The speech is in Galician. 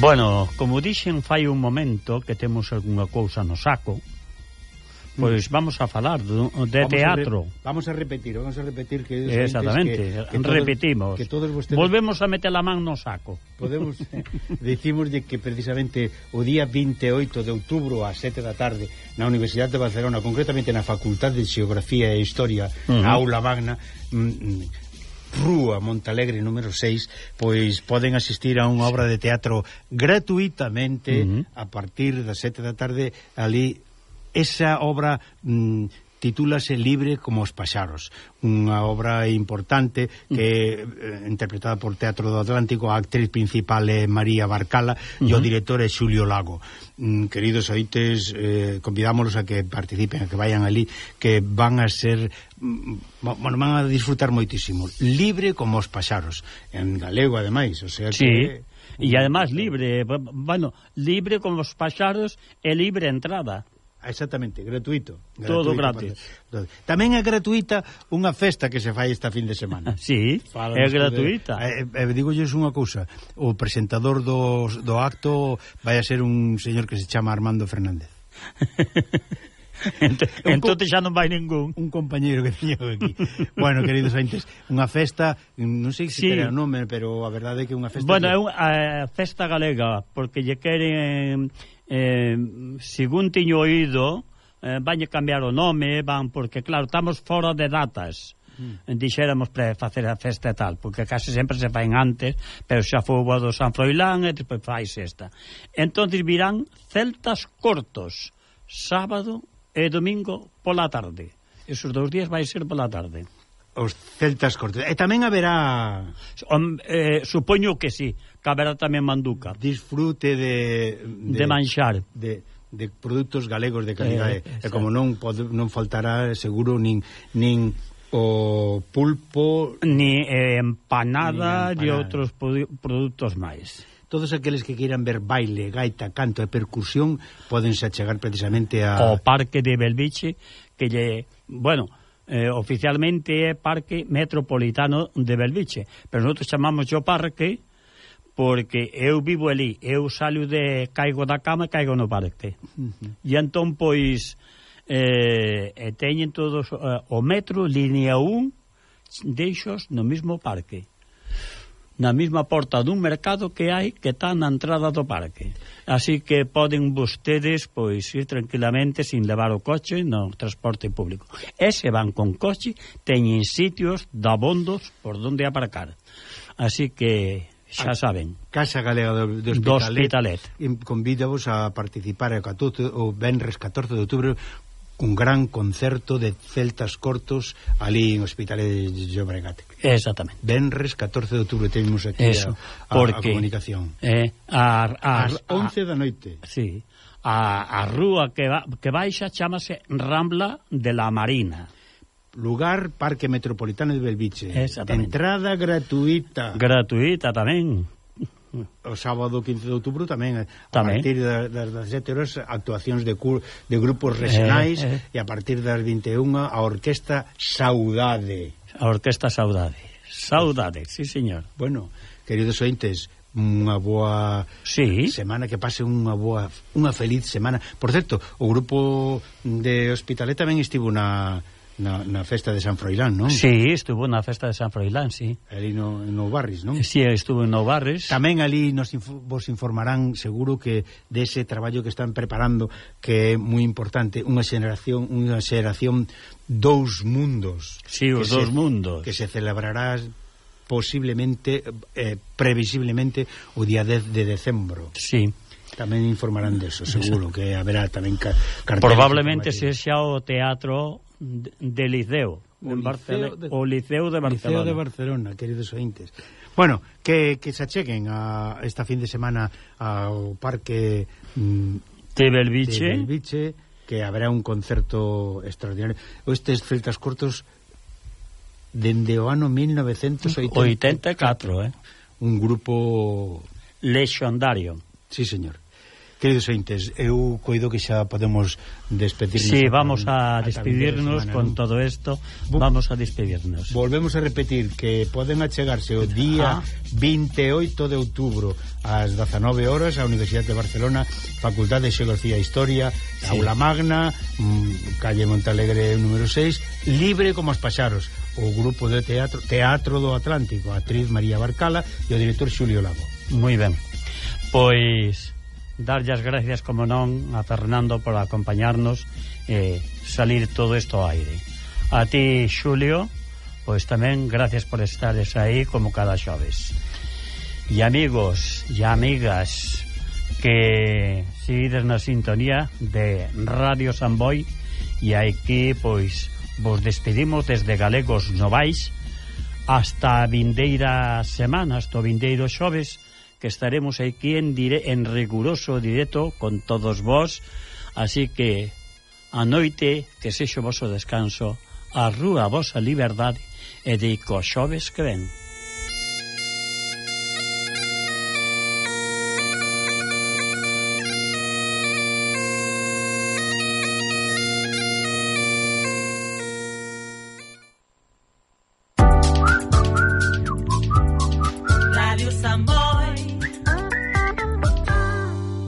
Bueno, como dixen fai un momento que temos algunha cousa no saco, pois mm. vamos a falar do, de vamos teatro. A re, vamos a repetir, vamos a repetir que... Eh, exactamente, que, que todos, repetimos. Que todos vostedes... Volvemos a meter a man no saco. Podemos, dicimoslle que precisamente o día 28 de outubro ás 7 da tarde na Universidade de Barcelona, concretamente na Facultade de Xeografía e Historia, uh -huh. aula magna... Mm, mm, Rúa Montalegre número 6 pois poden asistir a unha obra de teatro gratuitamente uh -huh. a partir das 7 da tarde ali esa obra mm, titúlase Libre como os paxaros, unha obra importante que mm. eh, interpretada por Teatro do Atlántico, a actriz principal é María Barcala uh -huh. e o director é Xulio Lago. Mm, queridos oites, eh, convidámoslos a que participen, a que vayan ali, que van a ser mm, bueno, van a disfrutar moitísimo. Libre como os paxaros, en galego ademais, o sea sí. que E además libre, bueno, libre como os paxaros e libre entrada. Exactamente, gratuito. Todo gratuito, gratis. Para... Tamén é gratuita unha festa que se fai esta fin de semana. sí, Fálanos é gratuita. De... Eh, eh, Dígolles unha cousa, o presentador do, do acto vai a ser un señor que se chama Armando Fernández. Ent entón xa non vai ningún. Un compañeiro que teño aquí. bueno, queridos ointes, unha festa, non sei se sí. terá nome, pero a verdade é que unha festa... Bueno, é unha eh, festa galega, porque lle queren... Eh, según tiño oído, eh, vanlle cambiar o nome, van, porque claro, estamos fora de datas mm. dixéramos para facer a festa e tal, porque case sempre se faen antes, pero xa foi o do San Froilán e despois fais esta. Entón virán celtas cortos, sábado e domingo pola tarde. Esos dous días vai ser pola tarde. Os celtas cortes. E tamén haberá... Um, eh, supoño que sí, que haberá tamén manduca. Disfrute de... De, de manxar. De, de produtos galegos de calidade. Eh, e como non pode, non faltará seguro nin nin o pulpo... Ni eh, empanada, ni empanada. e outros produtos máis todos aqueles que queiran ver baile, gaita, canto e percusión podense achegar precisamente a... O Parque de Belviche, que lle... Bueno, eh, oficialmente é Parque Metropolitano de Belviche, pero nosotros chamamos o parque porque eu vivo ali, eu salio de caigo da cama e caigo no parque. Uh -huh. E entón, pois, eh, e teñen todos eh, o metro, línea 1, deixos no mesmo parque na mesma porta dun mercado que hai que está na entrada do parque. Así que poden vostedes pois ir tranquilamente sin levar o coche no transporte público. E se van con coche, teñen sitios dabondos por donde aparcar. Así que xa saben. Casa Galega do, do Hospitalet, do Hospitalet. convídavos a participar o, 14, o Benres 14 de outubro un gran concerto de celtas cortos ali en Hospital de Llobregat. Exactamente. Benres 14 de outubro temos aquí Eso, a, a, porque, a comunicación. Eh, a, a, As 11 a, da noite. Sí. A, a rúa que, va, que baixa chamase Rambla de la Marina. Lugar Parque Metropolitano de Belviche. Entrada gratuita. Gratuita tamén o sábado 15 de outubro tamén, eh, tamén. a partir das, das 17 horas actuacións de cur, de grupos regionais eh, eh. e a partir das 21 a Orquesta Saudade a Orquesta Saudade Saudade, sí señor bueno, queridos ointes unha boa sí. semana que pase unha boa unha feliz semana por certo, o grupo de Hospitalet tamén estivo na Na, na festa de San Froilán, non? Sí, estuvo na festa de San Froilán, sí. Ali no, no Barris, non? Sí, estuvo no Barris. Tamén ali nos inf vos informarán, seguro, que dese de traballo que están preparando, que é moi importante, unha xeración unha xeración dous mundos. Sí, os dous se, mundos. Que se celebrará posiblemente, eh, previsiblemente, o día 10 de decembro. Sí. Tamén informarán deso, seguro, que haberá tamén... Car Probablemente se xa o teatro de, de Liceo, o en Barcelona, de, o Liceo de Barcelona. Liceo de Barcelona, queridos ointes. Bueno, que, que se acheguen a esta fin de semana ao parque mm, Tebelviche. Tebelviche, que haberá un concerto extraordinario. Estes celtas cortos dende o ano 1984, 84, eh? Un grupo lexiondario. Sí, señor. Queridos ointes, eu coido que xa podemos despedirnos. Sí, vamos a, a despedirnos semana, con todo isto, vamos a despedirnos. Volvemos a repetir que poden achegarse o día ah. 28 de outubro ás 19 horas á Universidade de Barcelona, Facultade de Xeografía e Historia, sí. Aula Magna, mm, Calle Montalegre número 6, libre como os paxaros, o grupo de teatro Teatro do Atlántico, a actriz María Barcala e o director Xulio Lago. Moi ben. Pois darlle as gracias, como non, a Fernando por acompañarnos e eh, salir todo isto ao aire. A ti, Xulio, pois tamén gracias por estares aí como cada xoves. E amigos e amigas que seguides na sintonía de Radio Samboy e aquí, pois, vos despedimos desde Galegos Novais hasta a vindeira semana, hasta o vindeiro xoves, que estaremos aquí en, dire en riguroso directo con todos vós, así que a noite que sexo vosso descanso, a rúa vosa liberdade e de co xoves que ven.